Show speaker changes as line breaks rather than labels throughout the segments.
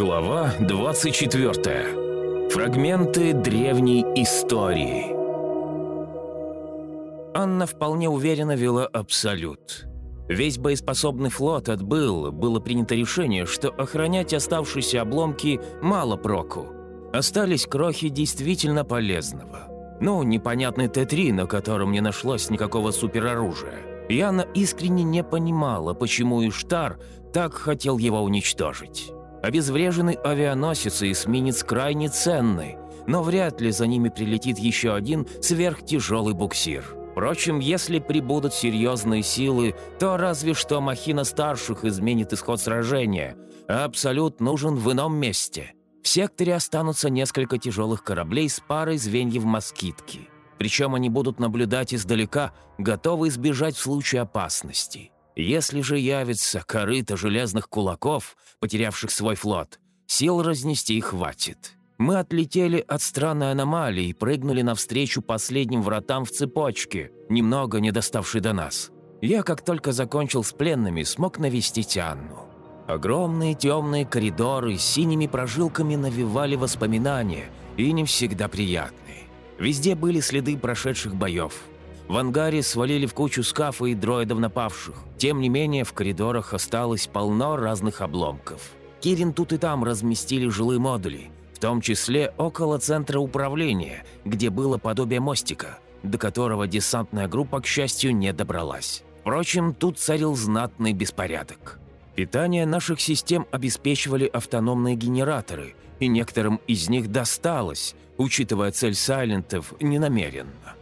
Глава 24. Фрагменты древней истории. Анна вполне уверенно вела Абсолют. Весь боеспособный флот отбыл, было принято решение, что охранять оставшиеся обломки мало проку. Остались крохи действительно полезного. Ну, непонятный Т-3, на котором не нашлось никакого супероружия. Яна искренне не понимала, почему Иштар так хотел его уничтожить. Обезвреженный авианосец и эсминец крайне ценны, но вряд ли за ними прилетит еще один сверхтяжелый буксир. Впрочем, если прибудут серьезные силы, то разве что махина старших изменит исход сражения, а Абсолют нужен в ином месте. В секторе останутся несколько тяжелых кораблей с парой звеньев москитки. Причем они будут наблюдать издалека, готовы избежать в случае опасности. Если же явится корыто железных кулаков, потерявших свой флот, сил разнести их хватит. Мы отлетели от странной аномалии и прыгнули навстречу последним вратам в цепочке, немного не доставшей до нас. Я, как только закончил с пленными, смог навестить Анну. Огромные темные коридоры с синими прожилками навевали воспоминания, и не всегда приятные. Везде были следы прошедших боев. В ангаре свалили в кучу скафа и дроидов напавших. Тем не менее, в коридорах осталось полно разных обломков. Кирин тут и там разместили жилые модули, в том числе около центра управления, где было подобие мостика, до которого десантная группа, к счастью, не добралась. Впрочем, тут царил знатный беспорядок. Питание наших систем обеспечивали автономные генераторы, и некоторым из них досталось, учитывая цель Сайлентов, ненамеренно.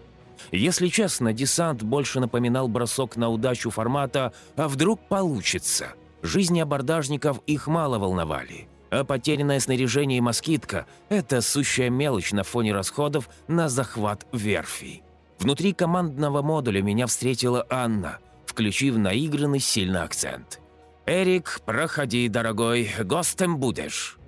Если честно, десант больше напоминал бросок на удачу формата «а вдруг получится?». Жизни абордажников их мало волновали, а потерянное снаряжение и москитка – это сущая мелочь на фоне расходов на захват верфи. Внутри командного модуля меня встретила Анна, включив наигранный сильный акцент. «Эрик, проходи, дорогой, гостем будешь».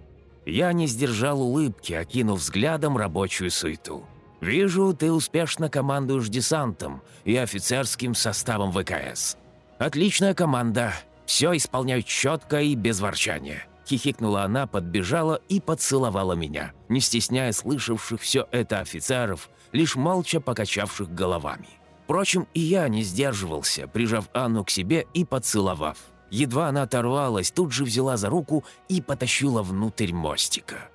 Я не сдержал улыбки, окинув взглядом рабочую суету. «Вижу, ты успешно командуешь десантом и офицерским составом ВКС. Отличная команда, все исполняют четко и без ворчания». Хихикнула она, подбежала и поцеловала меня, не стесняя слышавших все это офицеров, лишь молча покачавших головами. Впрочем, и я не сдерживался, прижав Анну к себе и поцеловав. Едва она оторвалась, тут же взяла за руку и потащила внутрь мостика.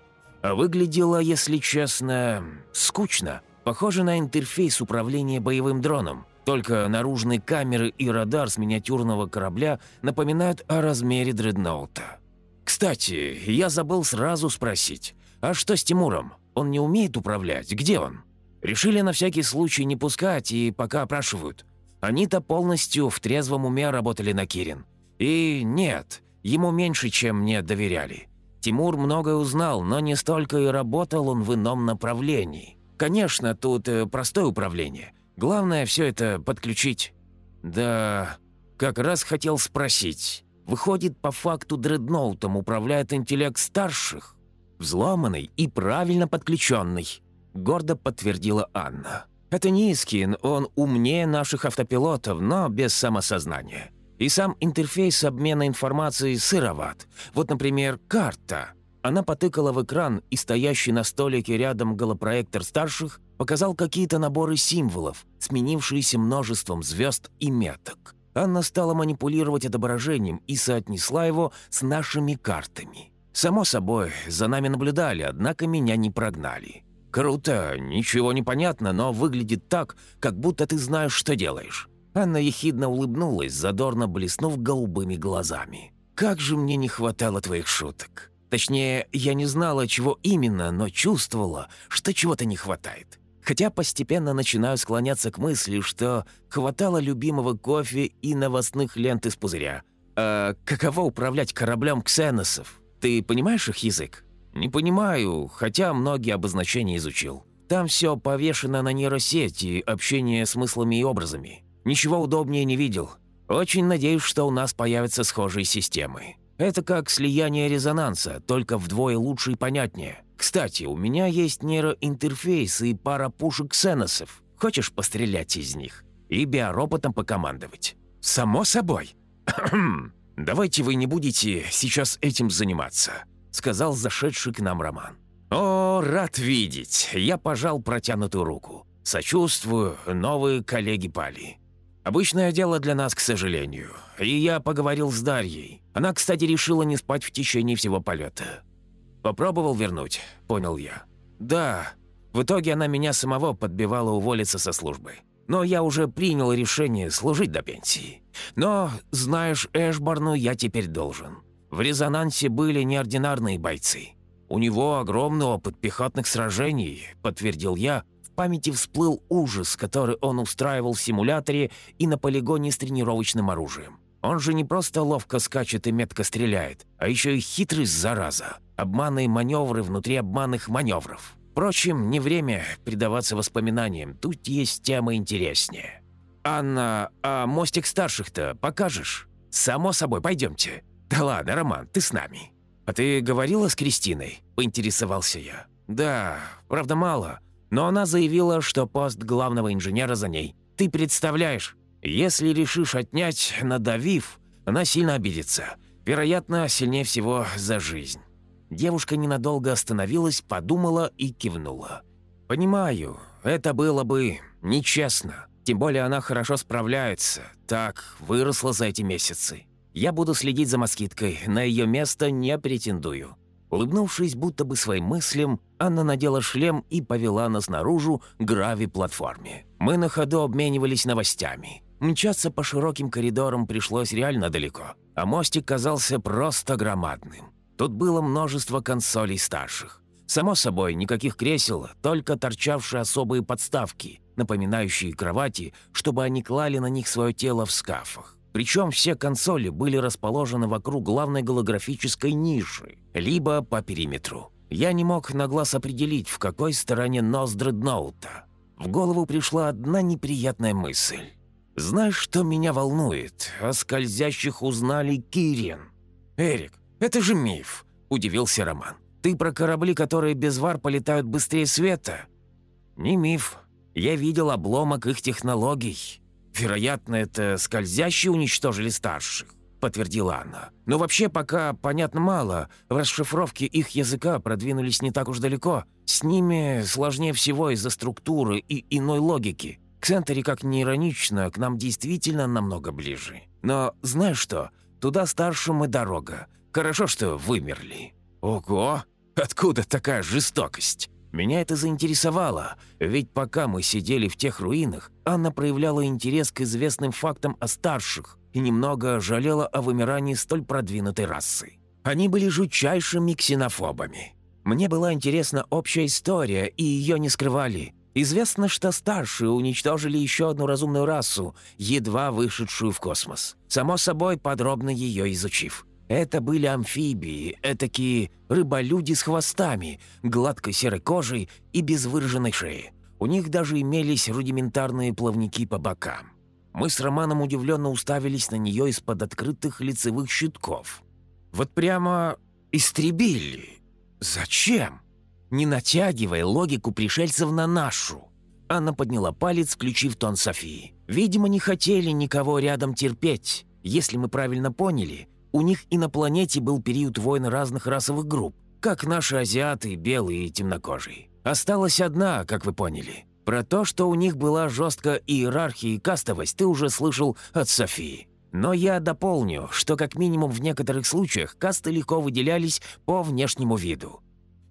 Выглядело, если честно, скучно. Похоже на интерфейс управления боевым дроном. Только наружные камеры и радар с миниатюрного корабля напоминают о размере дредноута. Кстати, я забыл сразу спросить, а что с Тимуром? Он не умеет управлять, где он? Решили на всякий случай не пускать и пока опрашивают. Они-то полностью в трезвом уме работали на Кирин. И нет, ему меньше, чем мне доверяли. Тимур многое узнал, но не столько и работал он в ином направлении. Конечно, тут э, простое управление. Главное все это подключить. Да, как раз хотел спросить. Выходит, по факту дредноутом управляет интеллект старших? Взломанный и правильно подключенный, гордо подтвердила Анна. Это не Искин, он умнее наших автопилотов, но без самосознания. И сам интерфейс обмена информацией сыроват. Вот, например, карта. Она потыкала в экран, и стоящий на столике рядом голопроектор старших показал какие-то наборы символов, сменившиеся множеством звезд и меток. Анна стала манипулировать отображением и соотнесла его с нашими картами. Само собой, за нами наблюдали, однако меня не прогнали. «Круто, ничего не понятно, но выглядит так, как будто ты знаешь, что делаешь». Анна ехидно улыбнулась, задорно блеснув голубыми глазами. «Как же мне не хватало твоих шуток. Точнее, я не знала, чего именно, но чувствовала, что чего-то не хватает. Хотя постепенно начинаю склоняться к мысли, что хватало любимого кофе и новостных лент из пузыря. А каково управлять кораблем ксеносов? Ты понимаешь их язык? Не понимаю, хотя многие обозначения изучил. Там все повешено на нейросети, общение смыслами и образами. Ничего удобнее не видел. Очень надеюсь, что у нас появятся схожие системы. Это как слияние резонанса, только вдвое лучше и понятнее. Кстати, у меня есть нейроинтерфейс и пара пушек ксеносов. Хочешь пострелять из них? И биороботом покомандовать? Само собой. Давайте вы не будете сейчас этим заниматься. сказал зашедший к нам Роман. «О, рад видеть!» Я пожал протянутую руку. «Сочувствую, новые коллеги пали». Обычное дело для нас, к сожалению. И я поговорил с Дарьей. Она, кстати, решила не спать в течение всего полета. Попробовал вернуть, понял я. Да, в итоге она меня самого подбивала уволиться со службы. Но я уже принял решение служить до пенсии. Но, знаешь, Эшборну я теперь должен. В резонансе были неординарные бойцы. У него огромный опыт пехотных сражений, подтвердил я. Памяти всплыл ужас, который он устраивал в симуляторе и на полигоне с тренировочным оружием. Он же не просто ловко скачет и метко стреляет, а еще и хитрый зараза. Обманные маневры внутри обманных маневров. Впрочем, не время предаваться воспоминаниям, тут есть тема интереснее. «Анна, а мостик старших-то покажешь?» «Само собой, пойдемте». «Да ладно, Роман, ты с нами». «А ты говорила с Кристиной?» – поинтересовался я. «Да, правда мало, но она заявила, что пост главного инженера за ней. Ты представляешь, если решишь отнять, надавив, она сильно обидится. Вероятно, сильнее всего за жизнь». Девушка ненадолго остановилась, подумала и кивнула. «Понимаю, это было бы нечестно. Тем более она хорошо справляется. Так, выросла за эти месяцы. Я буду следить за москиткой, на ее место не претендую». Улыбнувшись будто бы своим мыслям, Анна надела шлем и повела нас наружу грави-платформе. Мы на ходу обменивались новостями. Мчаться по широким коридорам пришлось реально далеко, а мостик казался просто громадным. Тут было множество консолей старших. Само собой, никаких кресел, только торчавшие особые подставки, напоминающие кровати, чтобы они клали на них свое тело в скафах. Причем все консоли были расположены вокруг главной голографической ниши, либо по периметру. Я не мог на глаз определить, в какой стороне нос дредноута. В голову пришла одна неприятная мысль. «Знаешь, что меня волнует? О скользящих узнали Кирин. Эрик, «Это же миф», – удивился Роман. «Ты про корабли, которые без вар полетают быстрее света?» «Не миф. Я видел обломок их технологий. Вероятно, это скользящие уничтожили старших», – подтвердила Анна. «Но вообще пока понятно мало. В расшифровке их языка продвинулись не так уж далеко. С ними сложнее всего из-за структуры и иной логики. Ксентери, как ни иронично, к нам действительно намного ближе. Но знаешь что? Туда старшим и дорога. Хорошо, что вымерли. Ого! Откуда такая жестокость? Меня это заинтересовало, ведь пока мы сидели в тех руинах, Анна проявляла интерес к известным фактам о старших и немного жалела о вымирании столь продвинутой расы. Они были жутчайшими ксенофобами. Мне была интересна общая история, и ее не скрывали. Известно, что старшие уничтожили еще одну разумную расу, едва вышедшую в космос. Само собой, подробно ее изучив. Это были амфибии, этакие рыболюди с хвостами, гладкой серой кожей и без выраженной шеи. У них даже имелись рудиментарные плавники по бокам. Мы с Романом удивленно уставились на нее из-под открытых лицевых щитков. Вот прямо истребили. Зачем? Не натягивая логику пришельцев на нашу. Анна подняла палец, включив тон Софии. «Видимо, не хотели никого рядом терпеть. Если мы правильно поняли, у них и на планете был период войн разных расовых групп, как наши азиаты, белые и темнокожие. Осталась одна, как вы поняли. Про то, что у них была жесткая иерархия и кастовость, ты уже слышал от Софии. Но я дополню, что как минимум в некоторых случаях касты легко выделялись по внешнему виду.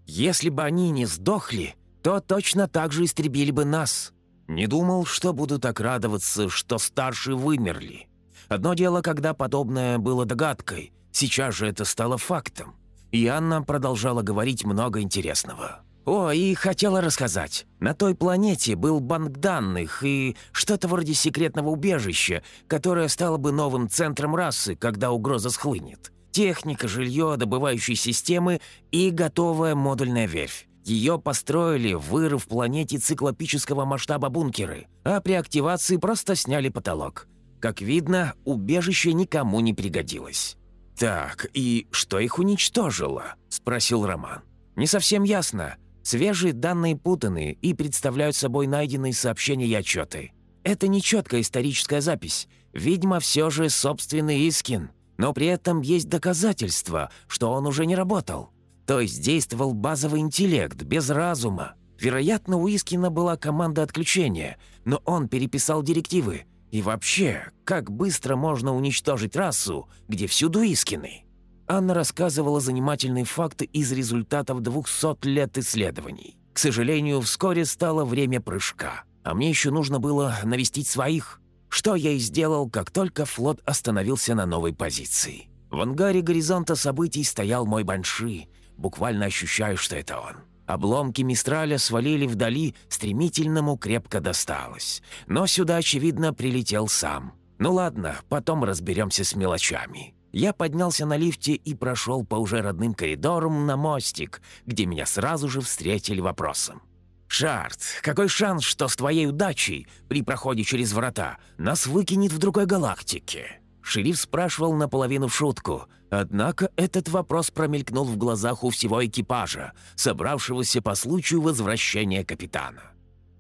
Если бы они не сдохли, то точно так же истребили бы нас. Не думал, что буду так радоваться, что старшие вымерли. Одно дело, когда подобное было догадкой, сейчас же это стало фактом. И Анна продолжала говорить много интересного. «О, и хотела рассказать. На той планете был банк данных и что-то вроде секретного убежища, которое стало бы новым центром расы, когда угроза схлынет. Техника, жилье, добывающие системы и готовая модульная верфь. Ее построили, вырыв планете циклопического масштаба бункеры, а при активации просто сняли потолок. Как видно, убежище никому не пригодилось. «Так, и что их уничтожило?» – спросил Роман. «Не совсем ясно. Свежие данные путаны и представляют собой найденные сообщения и отчеты. Это не четкая историческая запись. Видимо, все же собственный Искин. Но при этом есть доказательства, что он уже не работал. То есть действовал базовый интеллект, без разума. Вероятно, у Искина была команда отключения, но он переписал директивы. И вообще, как быстро можно уничтожить расу, где всюду Искины? Анна рассказывала занимательные факты из результатов 200 лет исследований. К сожалению, вскоре стало время прыжка, а мне еще нужно было навестить своих, что я и сделал, как только флот остановился на новой позиции. В ангаре горизонта событий стоял мой Банши, буквально ощущаю, что это он. Обломки Мистраля свалили вдали, стремительному крепко досталось. Но сюда, очевидно, прилетел сам. Ну ладно, потом разберемся с мелочами. Я поднялся на лифте и прошел по уже родным коридорам на мостик, где меня сразу же встретили вопросом. «Шарт, какой шанс, что с твоей удачей при проходе через врата нас выкинет в другой галактике?» Шериф спрашивал наполовину в шутку, однако этот вопрос промелькнул в глазах у всего экипажа, собравшегося по случаю возвращения капитана.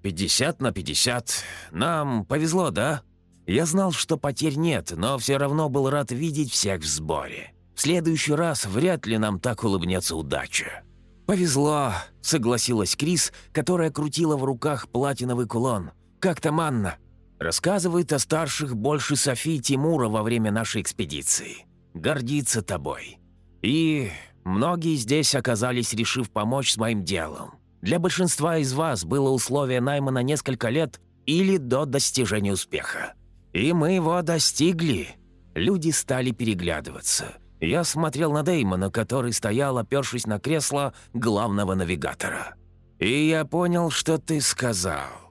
«Пятьдесят на пятьдесят. Нам повезло, да?» Я знал, что потерь нет, но все равно был рад видеть всех в сборе. В следующий раз вряд ли нам так улыбнется удача. «Повезло», — согласилась Крис, которая крутила в руках платиновый кулон. «Как там Анна?» Рассказывает о старших больше Софии Тимура во время нашей экспедиции. Гордится тобой. И многие здесь оказались, решив помочь с моим делом. Для большинства из вас было условие найма на несколько лет или до достижения успеха. И мы его достигли. Люди стали переглядываться. Я смотрел на Деймона, который стоял, опершись на кресло главного навигатора. И я понял, что ты сказал.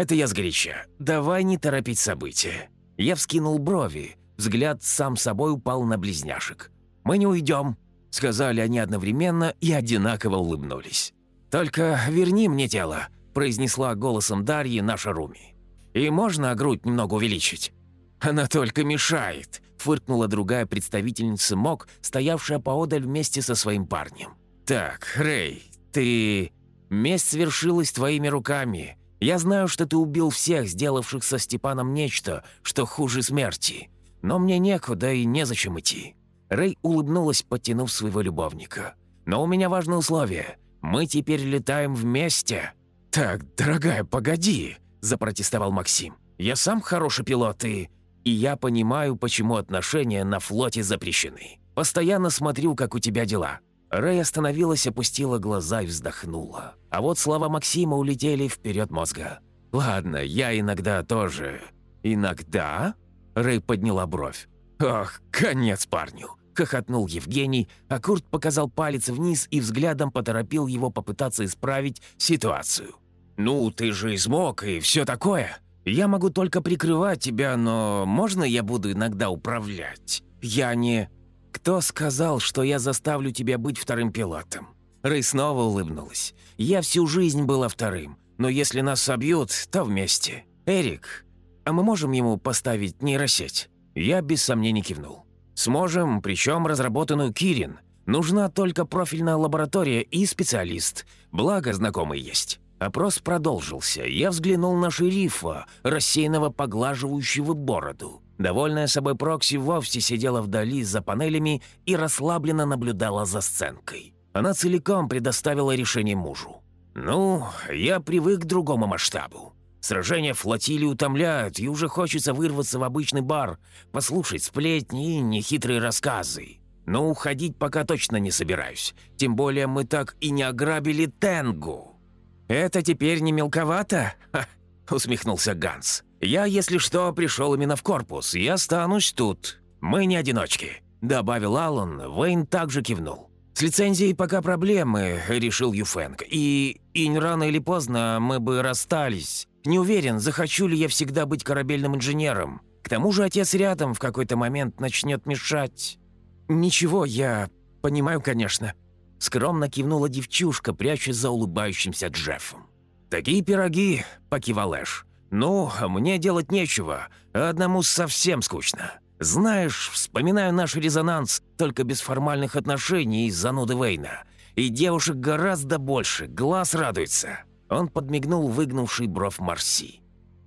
Это я сгоряча. Давай не торопить события. Я вскинул брови. Взгляд сам собой упал на близняшек. «Мы не уйдем», — сказали они одновременно и одинаково улыбнулись. «Только верни мне тело», — произнесла голосом Дарьи наша Руми. И можно грудь немного увеличить?» «Она только мешает», — фыркнула другая представительница МОК, стоявшая поодаль вместе со своим парнем. «Так, Рэй, ты... Месть свершилась твоими руками. Я знаю, что ты убил всех, сделавших со Степаном нечто, что хуже смерти. Но мне некуда и незачем идти». Рэй улыбнулась, подтянув своего любовника. «Но у меня важное условие. Мы теперь летаем вместе». «Так, дорогая, погоди», – запротестовал Максим. «Я сам хороший пилот и...» «И я понимаю, почему отношения на флоте запрещены. Постоянно смотрю, как у тебя дела». Рэй остановилась, опустила глаза и вздохнула. А вот слова Максима улетели вперед мозга. «Ладно, я иногда тоже...» «Иногда?» Рэй подняла бровь. «Ох, конец парню!» – хохотнул Евгений, а Курт показал палец вниз и взглядом поторопил его попытаться исправить ситуацию. «Ну, ты же смог и все такое. Я могу только прикрывать тебя, но можно я буду иногда управлять? Я не...» «Кто сказал, что я заставлю тебя быть вторым пилотом?» Рэй снова улыбнулась. «Я всю жизнь была вторым, но если нас собьют, то вместе. Эрик, а мы можем ему поставить нейросеть?» Я без сомнений кивнул. «Сможем, причем разработанную Кирин. Нужна только профильная лаборатория и специалист. Благо, знакомый есть». Опрос продолжился. Я взглянул на шерифа, рассеянного поглаживающего бороду. Довольная собой Прокси вовсе сидела вдали за панелями и расслабленно наблюдала за сценкой. Она целиком предоставила решение мужу. «Ну, я привык к другому масштабу. Сражения флотилии утомляют, и уже хочется вырваться в обычный бар, послушать сплетни и нехитрые рассказы. Но уходить пока точно не собираюсь. Тем более мы так и не ограбили Тенгу». «Это теперь не мелковато?» — усмехнулся Ганс. «Я, если что, пришел именно в корпус, и останусь тут. Мы не одиночки», — добавил Аллан. Вейн также кивнул. «С лицензией пока проблемы», — решил Юфэнк. «И... и рано или поздно мы бы расстались. Не уверен, захочу ли я всегда быть корабельным инженером. К тому же отец рядом в какой-то момент начнет мешать». «Ничего, я понимаю, конечно», Скромно кивнула девчушка, прячась за улыбающимся Джеффом. «Такие пироги», — покивал Эш. «Ну, мне делать нечего, одному совсем скучно. Знаешь, вспоминаю наш резонанс, только без формальных отношений из зануды Вейна. И девушек гораздо больше, глаз радуется». Он подмигнул выгнувший бровь Марси.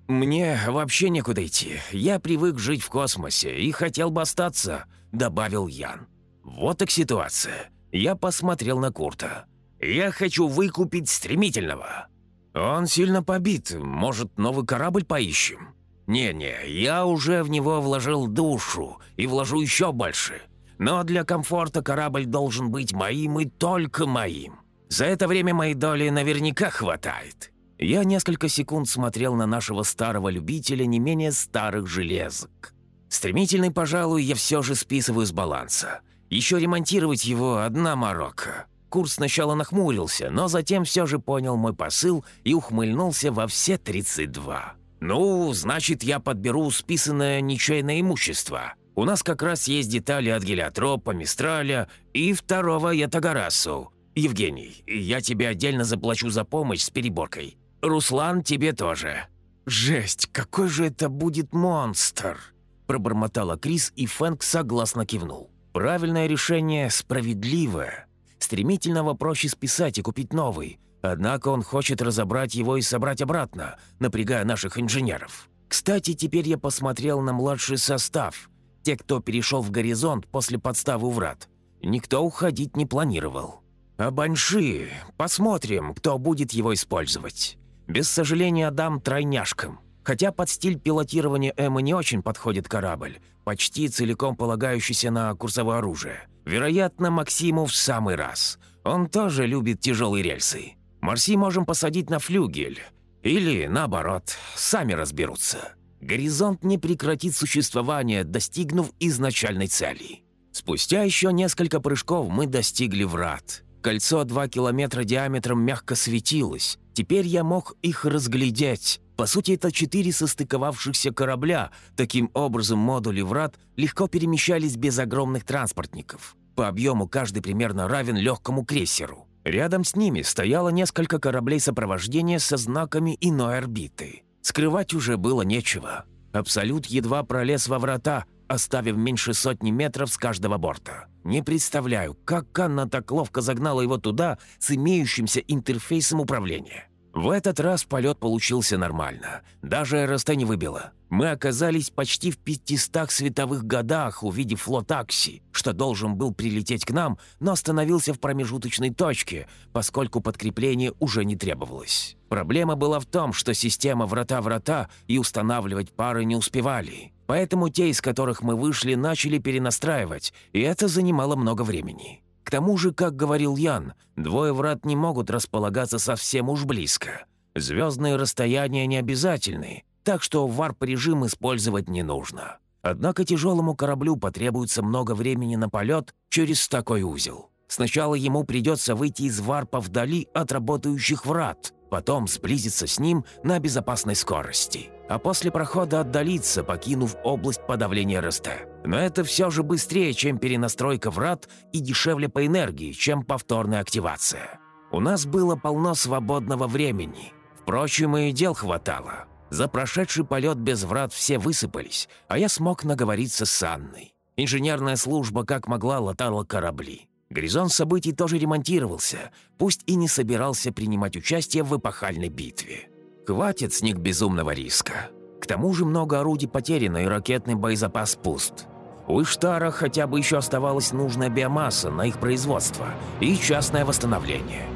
«Мне вообще некуда идти. Я привык жить в космосе и хотел бы остаться», — добавил Ян. «Вот так ситуация. Я посмотрел на Курта. «Я хочу выкупить стремительного». «Он сильно побит. Может, новый корабль поищем?» «Не-не, я уже в него вложил душу и вложу еще больше. Но для комфорта корабль должен быть моим и только моим. За это время моей доли наверняка хватает». Я несколько секунд смотрел на нашего старого любителя не менее старых железок. Стремительный, пожалуй, я все же списываю с баланса. Еще ремонтировать его одна морока. Курс сначала нахмурился, но затем все же понял мой посыл и ухмыльнулся во все 32. «Ну, значит, я подберу списанное ничейное имущество. У нас как раз есть детали от гелиотропа, мистраля и второго ятагарасу. Евгений, я тебе отдельно заплачу за помощь с переборкой. Руслан, тебе тоже». «Жесть, какой же это будет монстр!» Пробормотала Крис, и Фэнк согласно кивнул. «Правильное решение справедливое. Стремительного проще списать и купить новый. Однако он хочет разобрать его и собрать обратно, напрягая наших инженеров. Кстати, теперь я посмотрел на младший состав. Те, кто перешел в горизонт после подставы врат. Никто уходить не планировал. А Банши, посмотрим, кто будет его использовать. Без сожаления дам тройняшкам. Хотя под стиль пилотирования Эммы не очень подходит корабль, почти целиком полагающийся на курсовое оружие. Вероятно, Максиму в самый раз. Он тоже любит тяжелые рельсы. Марси можем посадить на флюгель. Или, наоборот, сами разберутся. Горизонт не прекратит существование, достигнув изначальной цели. Спустя еще несколько прыжков мы достигли врат. Кольцо 2 километра диаметром мягко светилось. Теперь я мог их разглядеть. По сути, это четыре состыковавшихся корабля. Таким образом, модули врат легко перемещались без огромных транспортников. По объему каждый примерно равен легкому крейсеру. Рядом с ними стояло несколько кораблей сопровождения со знаками иной орбиты. Скрывать уже было нечего. Абсолют едва пролез во врата, оставив меньше сотни метров с каждого борта. Не представляю, как Анна так ловко загнала его туда с имеющимся интерфейсом управления. В этот раз полет получился нормально. Даже РСТ не выбило. Мы оказались почти в 500 световых годах, увидев флот Акси, что должен был прилететь к нам, но остановился в промежуточной точке, поскольку подкрепление уже не требовалось. Проблема была в том, что система врата-врата и устанавливать пары не успевали. Поэтому те, из которых мы вышли, начали перенастраивать, и это занимало много времени. К тому же, как говорил Ян, двое врат не могут располагаться совсем уж близко. Звездные расстояния не обязательны, так что варп-режим использовать не нужно. Однако тяжелому кораблю потребуется много времени на полет через такой узел. Сначала ему придется выйти из варпа вдали от работающих врат, потом сблизиться с ним на безопасной скорости, а после прохода отдалиться, покинув область подавления РСТ. Но это все же быстрее, чем перенастройка врат и дешевле по энергии, чем повторная активация. У нас было полно свободного времени. Впрочем, и дел хватало. За прошедший полет без врат все высыпались, а я смог наговориться с Анной. Инженерная служба как могла латала корабли. Горизонт событий тоже ремонтировался, пусть и не собирался принимать участие в эпохальной битве. Хватит с них безумного риска. К тому же много орудий потеряно и ракетный боезапас пуст. У Иштара хотя бы еще оставалась нужная биомасса на их производство и частное восстановление.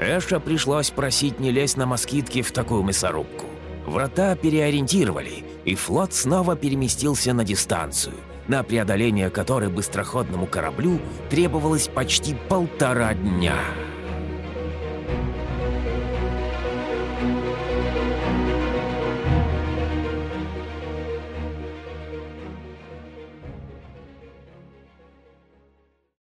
Эша пришлось просить не лезть на москитки в такую мясорубку. Врата переориентировали, и флот снова переместился на дистанцию, на преодоление которой быстроходному кораблю требовалось почти полтора дня.